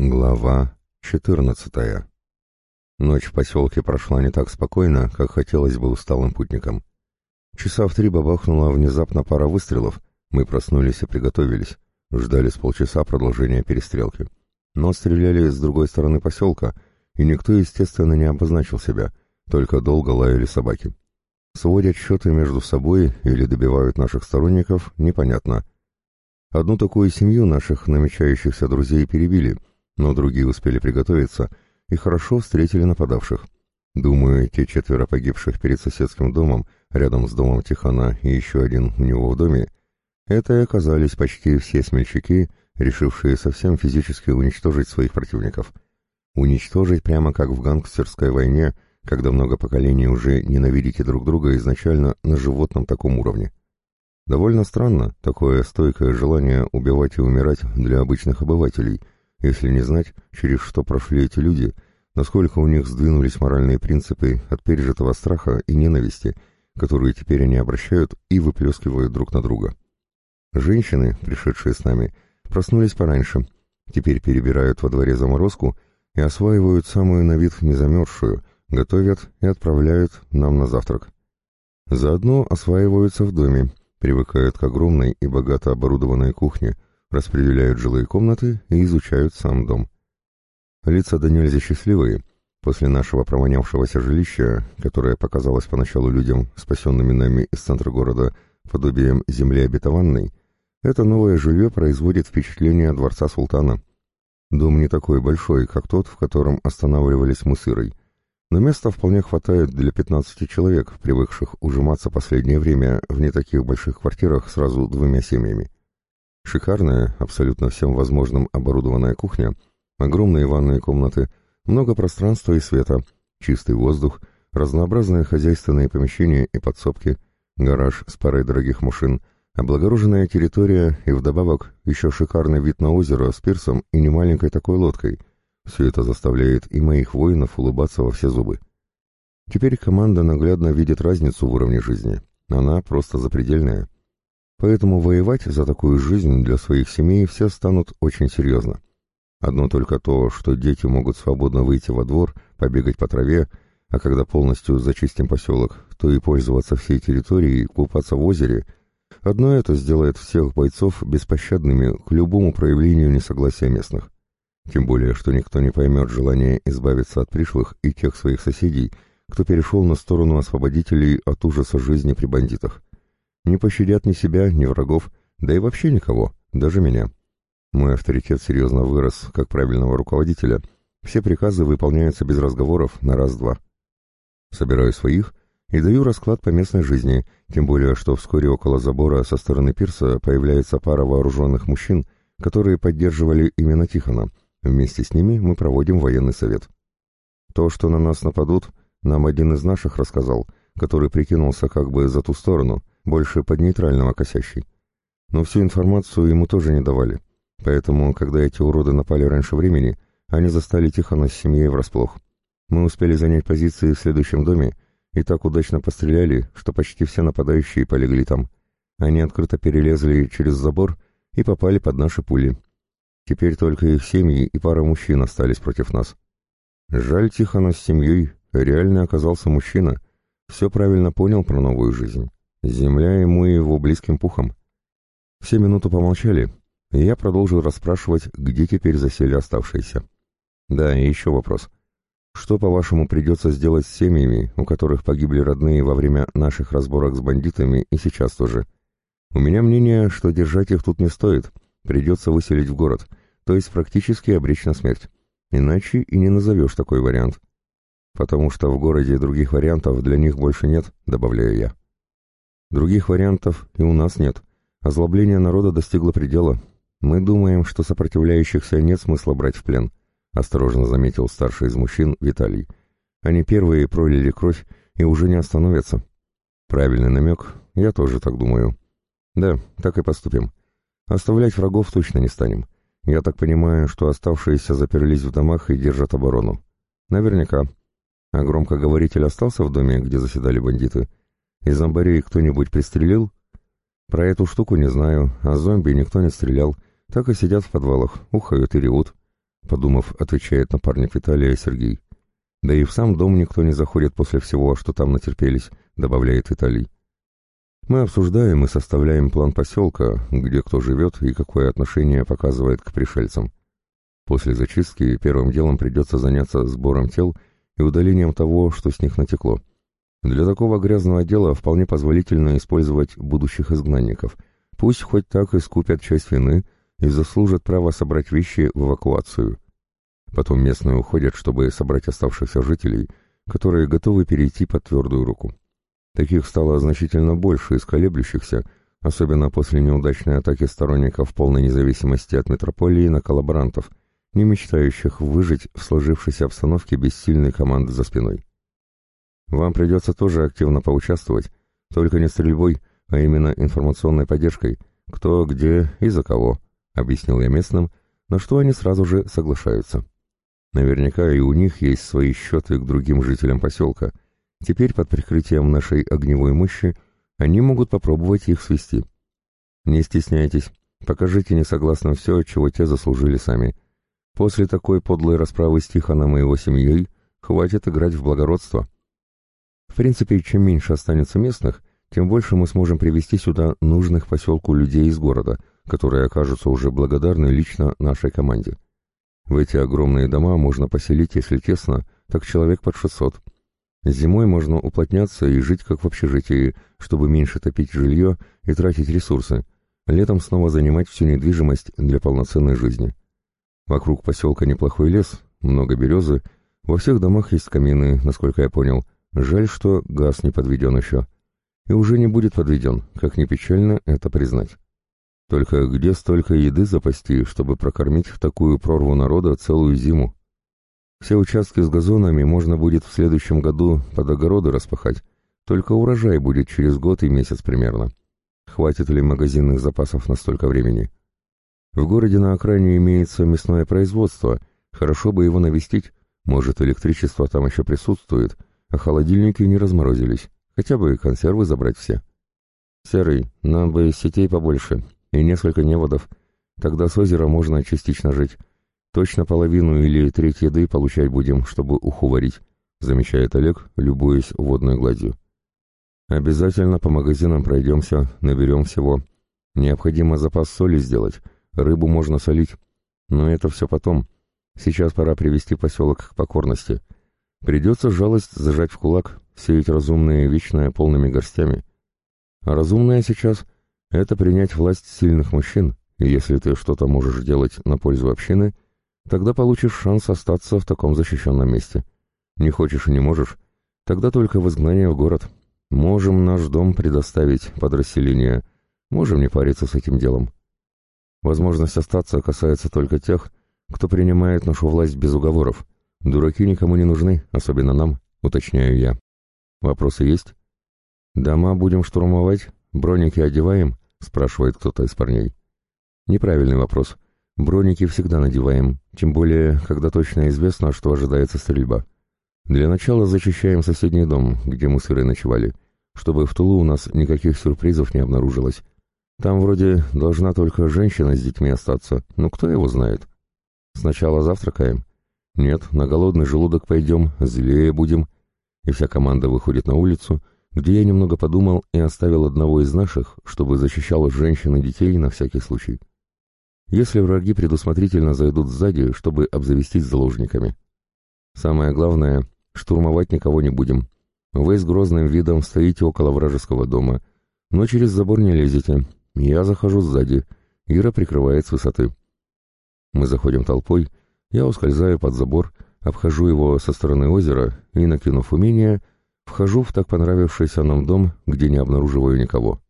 Глава 14. Ночь в поселке прошла не так спокойно, как хотелось бы усталым путникам. Часа в три бабахнула внезапно пара выстрелов, мы проснулись и приготовились, ждали с полчаса продолжения перестрелки. Но стреляли с другой стороны поселка, и никто, естественно, не обозначил себя, только долго лаяли собаки. Сводят счеты между собой или добивают наших сторонников, непонятно. Одну такую семью наших намечающихся друзей перебили — но другие успели приготовиться и хорошо встретили нападавших. Думаю, те четверо погибших перед соседским домом, рядом с домом Тихона и еще один у него в доме, это и оказались почти все смельчаки, решившие совсем физически уничтожить своих противников. Уничтожить прямо как в гангстерской войне, когда много поколений уже ненавидите друг друга изначально на животном таком уровне. Довольно странно такое стойкое желание убивать и умирать для обычных обывателей – если не знать, через что прошли эти люди, насколько у них сдвинулись моральные принципы от пережитого страха и ненависти, которые теперь они обращают и выплескивают друг на друга. Женщины, пришедшие с нами, проснулись пораньше, теперь перебирают во дворе заморозку и осваивают самую на вид незамерзшую, готовят и отправляют нам на завтрак. Заодно осваиваются в доме, привыкают к огромной и богато оборудованной кухне – распределяют жилые комнаты и изучают сам дом. Лица до нельзя счастливые. После нашего провонявшегося жилища, которое показалось поначалу людям, спасенными нами из центра города, подобием земли обетованной, это новое жилье производит впечатление дворца султана. Дом не такой большой, как тот, в котором останавливались мы с Ирой, но места вполне хватает для 15 человек, привыкших ужиматься последнее время в не таких больших квартирах сразу двумя семьями. Шикарная, абсолютно всем возможным оборудованная кухня, огромные ванные комнаты, много пространства и света, чистый воздух, разнообразные хозяйственные помещения и подсобки, гараж с парой дорогих машин, облагороженная территория и вдобавок еще шикарный вид на озеро с пирсом и немаленькой такой лодкой. Все это заставляет и моих воинов улыбаться во все зубы. Теперь команда наглядно видит разницу в уровне жизни. Она просто запредельная. Поэтому воевать за такую жизнь для своих семей все станут очень серьезно. Одно только то, что дети могут свободно выйти во двор, побегать по траве, а когда полностью зачистим поселок, то и пользоваться всей территорией, купаться в озере, одно это сделает всех бойцов беспощадными к любому проявлению несогласия местных. Тем более, что никто не поймет желания избавиться от пришлых и тех своих соседей, кто перешел на сторону освободителей от ужаса жизни при бандитах. Не пощадят ни себя, ни врагов, да и вообще никого, даже меня. Мой авторитет серьезно вырос, как правильного руководителя. Все приказы выполняются без разговоров на раз-два. Собираю своих и даю расклад по местной жизни, тем более, что вскоре около забора со стороны пирса появляется пара вооруженных мужчин, которые поддерживали именно Тихона. Вместе с ними мы проводим военный совет. То, что на нас нападут, нам один из наших рассказал, который прикинулся как бы за ту сторону, больше под нейтрального косящий. Но всю информацию ему тоже не давали, поэтому, когда эти уроды напали раньше времени, они застали Тихона с семьей врасплох. Мы успели занять позиции в следующем доме и так удачно постреляли, что почти все нападающие полегли там. Они открыто перелезли через забор и попали под наши пули. Теперь только их семьи и пара мужчин остались против нас. Жаль Тихона с семьей, реально оказался мужчина, все правильно понял про новую жизнь. Земля ему и его близким пухом. Все минуту помолчали, и я продолжил расспрашивать, где теперь засели оставшиеся. Да, и еще вопрос. Что, по-вашему, придется сделать с семьями, у которых погибли родные во время наших разборок с бандитами и сейчас тоже? У меня мнение, что держать их тут не стоит, придется выселить в город, то есть практически обречь на смерть. Иначе и не назовешь такой вариант. Потому что в городе других вариантов для них больше нет, добавляю я. Других вариантов и у нас нет. Озлобление народа достигло предела. Мы думаем, что сопротивляющихся нет смысла брать в плен, осторожно заметил старший из мужчин Виталий. Они первые пролили кровь и уже не остановятся. Правильный намек, я тоже так думаю. Да, так и поступим. Оставлять врагов точно не станем. Я так понимаю, что оставшиеся заперлись в домах и держат оборону. Наверняка. А громкоговоритель остался в доме, где заседали бандиты? Из зомбарей кто-нибудь пристрелил? Про эту штуку не знаю, а зомби никто не стрелял. Так и сидят в подвалах, ухают и ревут. подумав, отвечает напарник Виталия Сергей. Да и в сам дом никто не заходит после всего, что там натерпелись, добавляет Виталий. Мы обсуждаем и составляем план поселка, где кто живет и какое отношение показывает к пришельцам. После зачистки первым делом придется заняться сбором тел и удалением того, что с них натекло. Для такого грязного дела вполне позволительно использовать будущих изгнанников. Пусть хоть так и скупят часть вины и заслужат право собрать вещи в эвакуацию. Потом местные уходят, чтобы собрать оставшихся жителей, которые готовы перейти под твердую руку. Таких стало значительно больше из колеблющихся, особенно после неудачной атаки сторонников полной независимости от метрополии на коллаборантов, не мечтающих выжить в сложившейся обстановке без сильной команды за спиной. Вам придется тоже активно поучаствовать, только не стрельбой, а именно информационной поддержкой, кто, где и за кого, объяснил я местным, на что они сразу же соглашаются. Наверняка и у них есть свои счеты к другим жителям поселка. Теперь под прикрытием нашей огневой мощи они могут попробовать их свести. Не стесняйтесь, покажите несогласным все, чего те заслужили сами. После такой подлой расправы с Тихоном и его семьей хватит играть в благородство. В принципе, чем меньше останется местных, тем больше мы сможем привести сюда нужных поселку людей из города, которые окажутся уже благодарны лично нашей команде. В эти огромные дома можно поселить, если тесно, так человек под 600. Зимой можно уплотняться и жить как в общежитии, чтобы меньше топить жилье и тратить ресурсы. Летом снова занимать всю недвижимость для полноценной жизни. Вокруг поселка неплохой лес, много березы, во всех домах есть камины, насколько я понял – Жаль, что газ не подведен еще. И уже не будет подведен, как ни печально это признать. Только где столько еды запасти, чтобы прокормить такую прорву народа целую зиму? Все участки с газонами можно будет в следующем году под огороды распахать, только урожай будет через год и месяц примерно. Хватит ли магазинных запасов на столько времени? В городе на окраине имеется мясное производство, хорошо бы его навестить, может электричество там еще присутствует, а холодильники не разморозились, хотя бы консервы забрать все. «Серый, нам бы сетей побольше и несколько неводов, тогда с озера можно частично жить. Точно половину или треть еды получать будем, чтобы уху варить», замечает Олег, любуясь водной гладью. «Обязательно по магазинам пройдемся, наберем всего. Необходимо запас соли сделать, рыбу можно солить. Но это все потом. Сейчас пора привести поселок к покорности». Придется жалость зажать в кулак, сеять разумное вечное полными горстями. А разумное сейчас — это принять власть сильных мужчин, и если ты что-то можешь делать на пользу общины, тогда получишь шанс остаться в таком защищенном месте. Не хочешь и не можешь, тогда только в изгнание в город. Можем наш дом предоставить под расселение, можем не париться с этим делом. Возможность остаться касается только тех, кто принимает нашу власть без уговоров — Дураки никому не нужны, особенно нам, уточняю я. Вопросы есть? Дома будем штурмовать, броники одеваем, спрашивает кто-то из парней. Неправильный вопрос. Броники всегда надеваем, тем более, когда точно известно, что ожидается стрельба. Для начала зачищаем соседний дом, где мы сыры ночевали, чтобы в тулу у нас никаких сюрпризов не обнаружилось. Там вроде должна только женщина с детьми остаться, но кто его знает. Сначала завтракаем, «Нет, на голодный желудок пойдем, злее будем». И вся команда выходит на улицу, где я немного подумал и оставил одного из наших, чтобы защищал женщин и детей на всякий случай. Если враги предусмотрительно зайдут сзади, чтобы обзавестись заложниками. Самое главное, штурмовать никого не будем. Вы с грозным видом стоите около вражеского дома, но через забор не лезете. Я захожу сзади, Ира прикрывает с высоты. Мы заходим толпой, я ускользаю под забор, обхожу его со стороны озера и, накинув умение, вхожу в так понравившийся нам дом, где не обнаруживаю никого.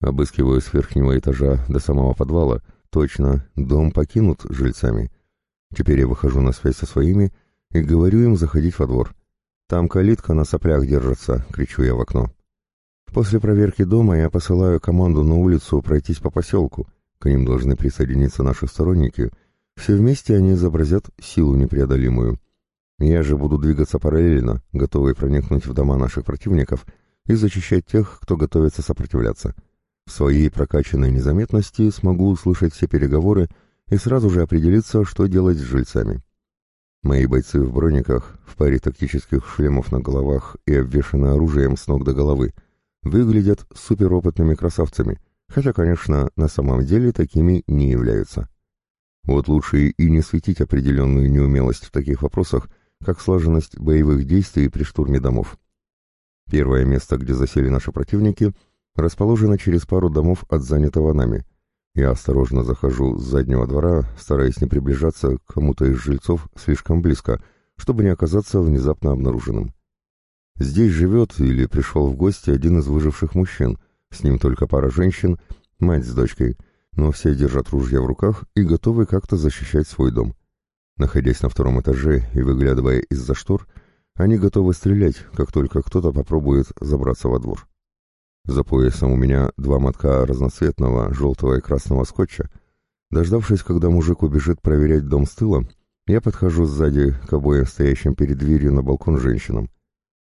Обыскиваю с верхнего этажа до самого подвала. Точно, дом покинут жильцами. Теперь я выхожу на связь со своими и говорю им заходить во двор. «Там калитка на соплях держится», — кричу я в окно. После проверки дома я посылаю команду на улицу пройтись по поселку. К ним должны присоединиться наши сторонники — все вместе они изобразят силу непреодолимую. Я же буду двигаться параллельно, готовый проникнуть в дома наших противников и защищать тех, кто готовится сопротивляться. В своей прокачанной незаметности смогу услышать все переговоры и сразу же определиться, что делать с жильцами. Мои бойцы в брониках, в паре тактических шлемов на головах и обвешаны оружием с ног до головы, выглядят суперопытными красавцами, хотя, конечно, на самом деле такими не являются. Вот лучше и не светить определенную неумелость в таких вопросах, как слаженность боевых действий при штурме домов. Первое место, где засели наши противники, расположено через пару домов от занятого нами. Я осторожно захожу с заднего двора, стараясь не приближаться к кому-то из жильцов слишком близко, чтобы не оказаться внезапно обнаруженным. Здесь живет или пришел в гости один из выживших мужчин, с ним только пара женщин, мать с дочкой, но все держат ружья в руках и готовы как-то защищать свой дом. Находясь на втором этаже и выглядывая из-за штор, они готовы стрелять, как только кто-то попробует забраться во двор. За поясом у меня два мотка разноцветного желтого и красного скотча. Дождавшись, когда мужик убежит проверять дом с тыла, я подхожу сзади к обоим стоящим перед дверью на балкон женщинам.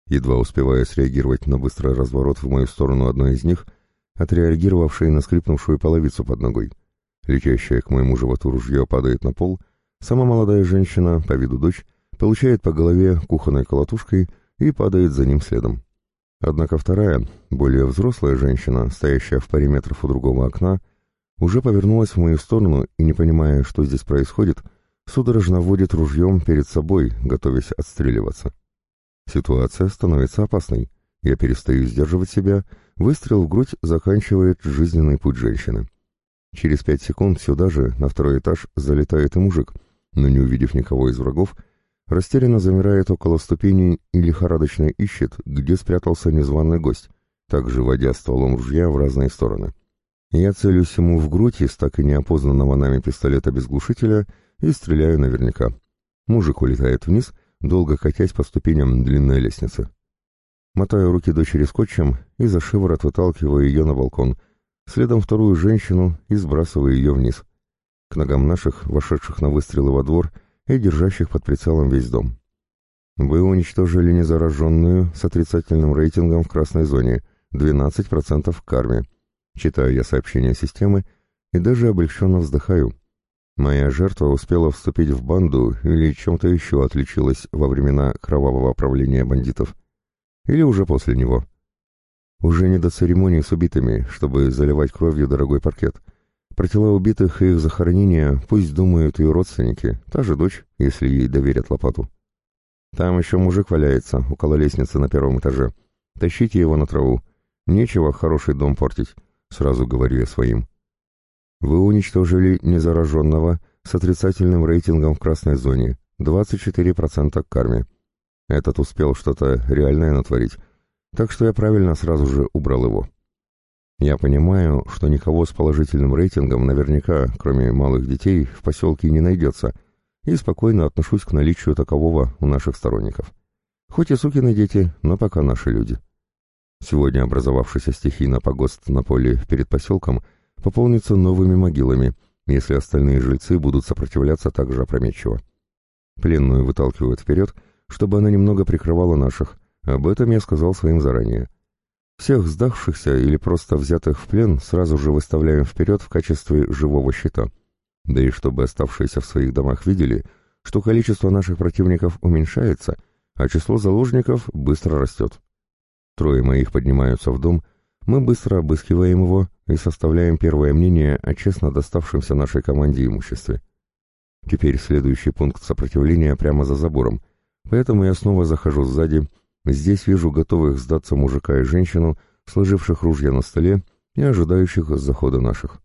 Едва успевая среагировать на быстрый разворот в мою сторону одной из них, отреагировавшей на скрипнувшую половицу под ногой. Летящее к моему животу ружье падает на пол, сама молодая женщина, по виду дочь, получает по голове кухонной колотушкой и падает за ним следом. Однако вторая, более взрослая женщина, стоящая в паре метров у другого окна, уже повернулась в мою сторону и, не понимая, что здесь происходит, судорожно вводит ружьем перед собой, готовясь отстреливаться. Ситуация становится опасной. Я перестаю сдерживать себя, выстрел в грудь заканчивает жизненный путь женщины. Через пять секунд сюда же, на второй этаж, залетает и мужик, но не увидев никого из врагов, растерянно замирает около ступеней и лихорадочно ищет, где спрятался незваный гость, также водя стволом ружья в разные стороны. Я целюсь ему в грудь из так и неопознанного нами пистолета без глушителя и стреляю наверняка. Мужик улетает вниз, долго катясь по ступеням длинной лестницы. Мотаю руки дочери скотчем и за шиворот выталкиваю ее на балкон, следом вторую женщину и сбрасываю ее вниз. К ногам наших, вошедших на выстрелы во двор, и держащих под прицелом весь дом. Вы уничтожили незараженную с отрицательным рейтингом в красной зоне, 12% в карме. Читаю я сообщение системы и даже облегченно вздыхаю. Моя жертва успела вступить в банду или чем-то еще отличилась во времена кровавого правления бандитов. Или уже после него. Уже не до церемонии с убитыми, чтобы заливать кровью дорогой паркет. Про тела убитых и их захоронения пусть думают ее родственники, та же дочь, если ей доверят лопату. Там еще мужик валяется, около лестницы на первом этаже. Тащите его на траву. Нечего хороший дом портить, сразу говорю я своим. Вы уничтожили незараженного с отрицательным рейтингом в красной зоне, 24% к карме. Этот успел что-то реальное натворить, так что я правильно сразу же убрал его. Я понимаю, что никого с положительным рейтингом наверняка, кроме малых детей, в поселке не найдется, и спокойно отношусь к наличию такового у наших сторонников. Хоть и сукины дети, но пока наши люди. Сегодня образовавшийся стихийно погост на поле перед поселком пополнится новыми могилами, если остальные жильцы будут сопротивляться так же опрометчиво. Пленную выталкивают вперед, чтобы она немного прикрывала наших, об этом я сказал своим заранее. Всех сдавшихся или просто взятых в плен сразу же выставляем вперед в качестве живого щита. Да и чтобы оставшиеся в своих домах видели, что количество наших противников уменьшается, а число заложников быстро растет. Трое моих поднимаются в дом, мы быстро обыскиваем его и составляем первое мнение о честно доставшемся нашей команде имуществе. Теперь следующий пункт сопротивления прямо за забором, поэтому я снова захожу сзади Здесь вижу готовых сдаться мужика и женщину, сложивших ружья на столе и ожидающих захода наших.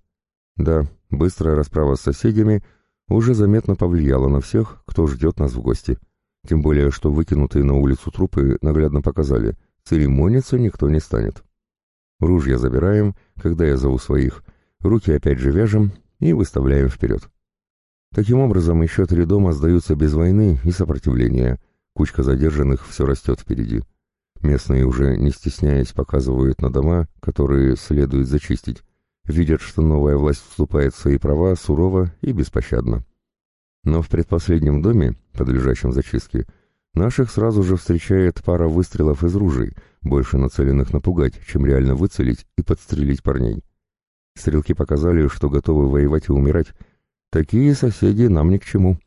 Да, быстрая расправа с соседями уже заметно повлияла на всех, кто ждет нас в гости. Тем более, что выкинутые на улицу трупы наглядно показали, церемониться никто не станет. Ружья забираем, когда я зову своих, руки опять же вяжем и выставляем вперед. Таким образом, еще три дома сдаются без войны и сопротивления, Кучка задержанных все растет впереди. Местные уже, не стесняясь, показывают на дома, которые следует зачистить. Видят, что новая власть вступает в свои права сурово и беспощадно. Но в предпоследнем доме, подлежащем зачистке, наших сразу же встречает пара выстрелов из ружей, больше нацеленных напугать, чем реально выцелить и подстрелить парней. Стрелки показали, что готовы воевать и умирать, Такие соседи нам ни к чему.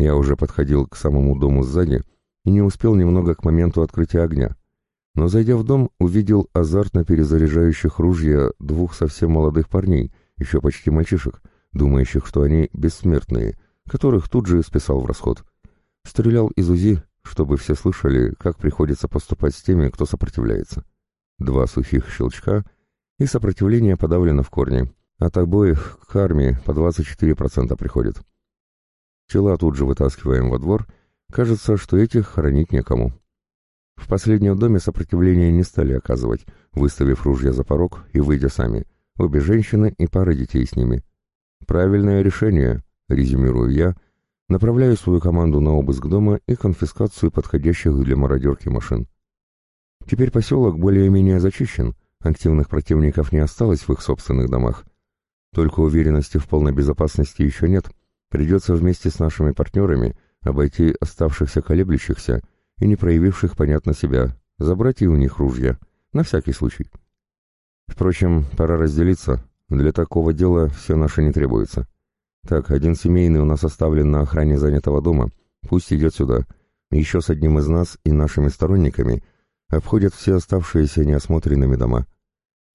Я уже подходил к самому дому сзади и не успел немного к моменту открытия огня. Но, зайдя в дом, увидел азартно перезаряжающих ружья двух совсем молодых парней, еще почти мальчишек, думающих, что они бессмертные, которых тут же списал в расход. Стрелял из УЗИ, чтобы все слышали, как приходится поступать с теми, кто сопротивляется. Два сухих щелчка, и сопротивление подавлено в корне. От обоих к армии по 24% приходит. Тела тут же вытаскиваем во двор, кажется, что этих хоронить некому. В последнем доме сопротивление не стали оказывать, выставив ружья за порог и выйдя сами, обе женщины и пара детей с ними. Правильное решение, резюмирую я, направляю свою команду на обыск дома и конфискацию подходящих для мародерки машин. Теперь поселок более-менее зачищен, активных противников не осталось в их собственных домах, только уверенности в полной безопасности еще нет. Придется вместе с нашими партнерами обойти оставшихся колеблющихся и не проявивших, понятно, себя, забрать и у них ружья, на всякий случай. Впрочем, пора разделиться. Для такого дела все наши не требуется. Так, один семейный у нас оставлен на охране занятого дома. Пусть идет сюда. Еще с одним из нас и нашими сторонниками обходят все оставшиеся неосмотренными дома.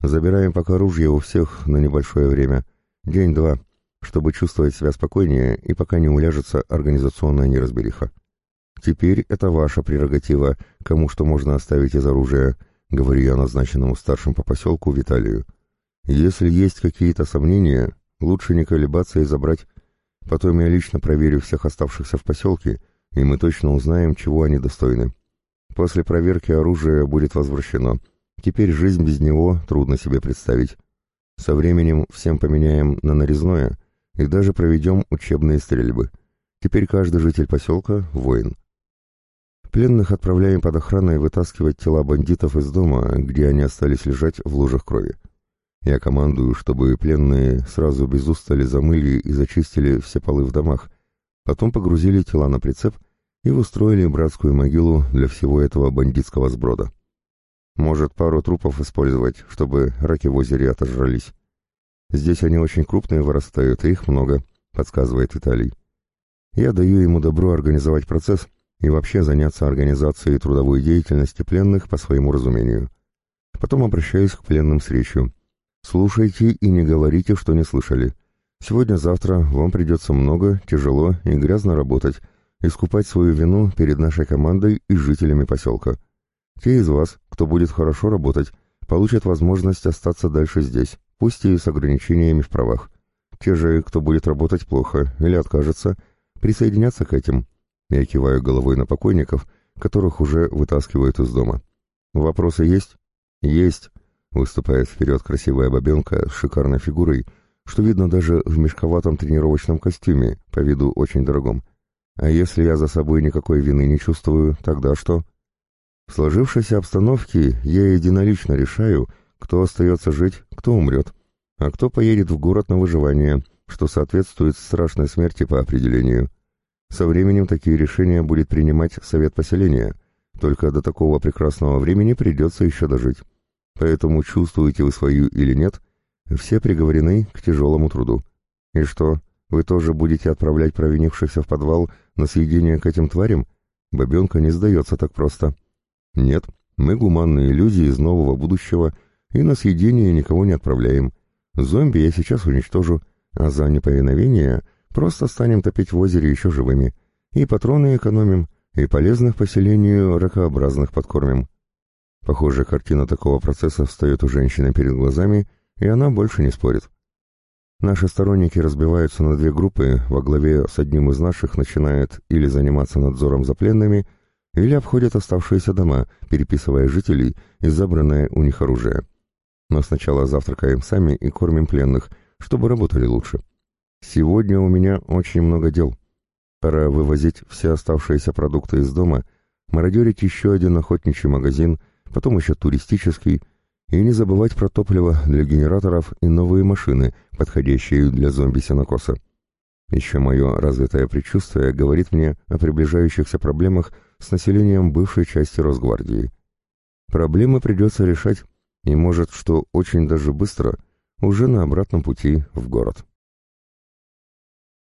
Забираем пока ружья у всех на небольшое время. День-два, чтобы чувствовать себя спокойнее и пока не уляжется организационная неразбериха. Теперь это ваша прерогатива, кому что можно оставить из оружия, говорю я назначенному старшим по поселку Виталию. Если есть какие-то сомнения, лучше не колебаться и забрать. Потом я лично проверю всех оставшихся в поселке, и мы точно узнаем, чего они достойны. После проверки оружие будет возвращено — Теперь жизнь без него трудно себе представить. Со временем всем поменяем на нарезное и даже проведем учебные стрельбы. Теперь каждый житель поселка — воин. Пленных отправляем под охраной вытаскивать тела бандитов из дома, где они остались лежать в лужах крови. Я командую, чтобы пленные сразу без устали замыли и зачистили все полы в домах, потом погрузили тела на прицеп и устроили братскую могилу для всего этого бандитского сброда. Может, пару трупов использовать, чтобы раки в озере отожрались. Здесь они очень крупные вырастают, и их много, подсказывает Виталий. Я даю ему добро организовать процесс и вообще заняться организацией трудовой деятельности пленных по своему разумению. Потом обращаюсь к пленным с речью. Слушайте и не говорите, что не слышали. Сегодня-завтра вам придется много, тяжело и грязно работать, искупать свою вину перед нашей командой и жителями поселка. Те из вас, кто будет хорошо работать, получат возможность остаться дальше здесь, пусть и с ограничениями в правах. Те же, кто будет работать плохо или откажется, присоединятся к этим. Я киваю головой на покойников, которых уже вытаскивают из дома. Вопросы есть? Есть, выступает вперед красивая бабенка с шикарной фигурой, что видно даже в мешковатом тренировочном костюме, по виду очень дорогом. А если я за собой никакой вины не чувствую, тогда что? В сложившейся обстановке я единолично решаю, кто остается жить, кто умрет, а кто поедет в город на выживание, что соответствует страшной смерти по определению. Со временем такие решения будет принимать совет поселения, только до такого прекрасного времени придется еще дожить. Поэтому чувствуете вы свою или нет, все приговорены к тяжелому труду. И что, вы тоже будете отправлять провинившихся в подвал на съедение к этим тварям? Бабенка не сдается так просто. Нет, мы гуманные люди из нового будущего и на съедение никого не отправляем. Зомби я сейчас уничтожу, а за неповиновение просто станем топить в озере еще живыми. И патроны экономим, и полезных поселению ракообразных подкормим. Похоже, картина такого процесса встает у женщины перед глазами, и она больше не спорит. Наши сторонники разбиваются на две группы, во главе с одним из наших начинает или заниматься надзором за пленными, или обходят оставшиеся дома, переписывая жителей и забранное у них оружие. Но сначала завтракаем сами и кормим пленных, чтобы работали лучше. Сегодня у меня очень много дел. Пора вывозить все оставшиеся продукты из дома, мародерить еще один охотничий магазин, потом еще туристический, и не забывать про топливо для генераторов и новые машины, подходящие для зомби-сенокоса. Еще мое развитое предчувствие говорит мне о приближающихся проблемах с населением бывшей части Росгвардии. Проблемы придется решать, и может, что очень даже быстро, уже на обратном пути в город.